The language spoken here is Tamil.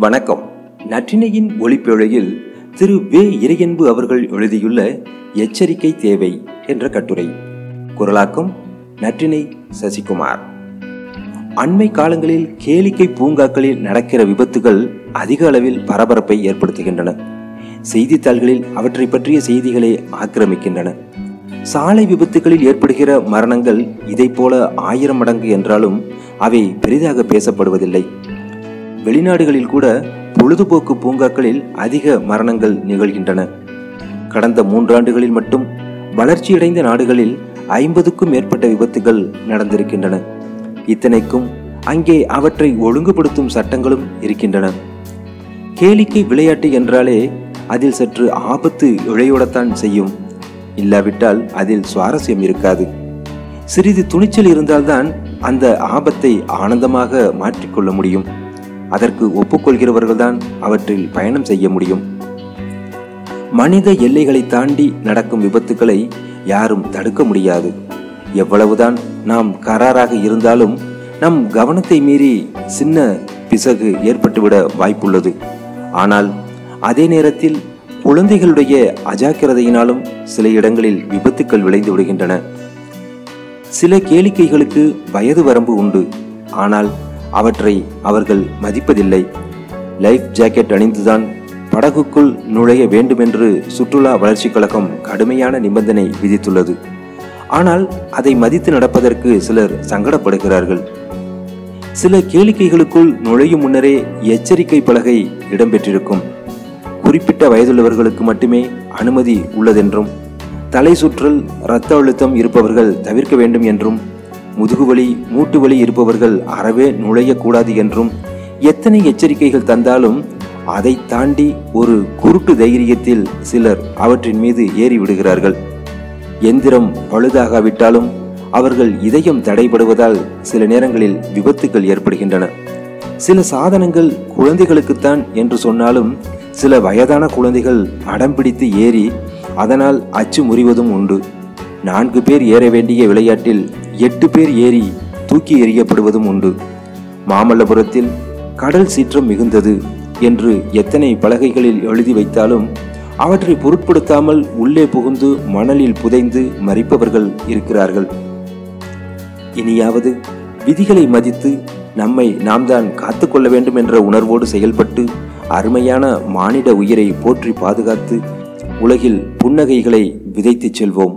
வணக்கம். நற்றினையின் ஒளிப்பேழையில் திரு வே. இறையன்பு அவர்கள் எழுதியுள்ள எச்சரிக்கை தேவை என்ற கட்டுரை. குரலாக்கம் நற்றினை சசிகுமார். அண்மை காலங்களில் கேளிக்கை பூங்காக்களில் நடக்கிற விபத்துகள் அதிக அளவில் பரபரப்பை ஏற்படுத்துகின்றன. செய்தித்தாள்களில் அவற்றை பற்றிய செய்திகளை ஆக்கிரமிக்கின்றன. சாலை விபத்துகளில் ஏற்படுகிற மரணங்கள் இதை போல ஆயிரம் மடங்கு என்றாலும் அவை பெரிதாக பேசப்படுவதில்லை. வெளிநாடுகளில் கூட பொழுதுபோக்கு பூங்காக்களில் அதிக மரணங்கள் நிகழ்கின்றன. கடந்த மூன்றாண்டுகளில் மட்டும் வளர்ச்சியடைந்த நாடுகளில் ஐம்பதுக்கும் மேற்பட்ட விபத்துகள் நடந்திருக்கின்றன. இத்தனைக்கும் அங்கே அவற்றை ஒழுங்குபடுத்தும் சட்டங்களும் இருக்கின்றன. கேளிக்கை விளையாட்டு என்றாலே அதில் சற்று ஆபத்து இழையோடத்தான் செய்யும். இல்லாவிட்டால் அதில் சுவாரஸ்யம் இருக்காது. சிறிது துணிச்சல் இருந்தால்தான் அந்த ஆபத்தை ஆனந்தமாக மாற்றிக்கொள்ள முடியும். அதற்கு ஒப்புக்கொள்கிறவர்கள்தான் அவற்றில் பயணம் செய்ய முடியும். மனித எல்லைகளை தாண்டி நடக்கும் விபத்துக்களை யாரும் தடுக்க முடியாது. எவ்வளவுதான் நாம் கராராக இருந்தாலும் நம் கவனத்தை மீறி சின்ன பிசகு ஏற்பட்டுவிட வாய்ப்புள்ளது. ஆனால் அதே நேரத்தில் குழந்தைகளுடைய அஜாக்கிரதையினாலும் சில இடங்களில் விபத்துக்கள் விளைந்து விடுகின்றன. சில கேளிக்கைகளுக்கு வயது வரம்பு உண்டு. ஆனால் அவற்றை அவர்கள் மதிப்பதில்லை. லைஃப் ஜாக்கெட் அணிந்துதான் படகுக்குள் நுழைய வேண்டுமென்று சுற்றுலா வளர்ச்சிக் கழகம் கடுமையான நிபந்தனை விதித்துள்ளது. ஆனால் அதை மதித்து நடப்பதற்கு சிலர் சங்கடப்படுகிறார்கள். சில கேளிக்கைகளுக்குள் நுழையும் முன்னரே எச்சரிக்கை பலகை இடம்பெற்றிருக்கும். குறிப்பிட்ட வயதுள்ளவர்களுக்கு மட்டுமே அனுமதி உள்ளதென்றும் தலை சுற்றல் இரத்த அழுத்தம் இருப்பவர்கள் தவிர்க்க வேண்டும் என்றும் முதுகுவலி மூட்டு வலி இருப்பவர்கள் அறவே நுழையக்கூடாது என்றும் எத்தனை எச்சரிக்கைகள் தந்தாலும் அதை தாண்டி ஒரு குருட்டு தைரியத்தில் சிலர் அவற்றின் மீது ஏறிவிடுகிறார்கள். எந்திரம் பழுதாகாவிட்டாலும் அவர்கள் இதயம் தடைபடுவதால் சில நேரங்களில் விபத்துகள் ஏற்படுகின்றன. சில சாதனங்கள் குழந்தைகளுக்குத்தான் என்று சொன்னாலும் சில வயதான குழந்தைகள் அடம் பிடித்து ஏறி அதனால் அச்சு முறிவதும் உண்டு. நான்கு பேர் ஏற வேண்டிய விளையாட்டில் எட்டு பேர் ஏறி தூக்கி எறியப்படுவதும் உண்டு. மாமல்லபுரத்தில் கடல் சீற்றம் மிகுந்தது என்று எத்தனை பலகைகளில் எழுதி வைத்தாலும் அவற்றை பொருட்படுத்தாமல் உள்ளே புகுந்து மணலில் புதைந்து மறிப்பவர்கள் இருக்கிறார்கள். இனியாவது விதிகளை மதித்து நம்மை நாம் தான் காத்துக்கொள்ள வேண்டும் என்ற உணர்வோடு செயல்பட்டு அருமையான மானிட உயிரை போற்றி பாதுகாத்து உலகில் புன்னகைகளை விதைத்துச் செல்வோம்.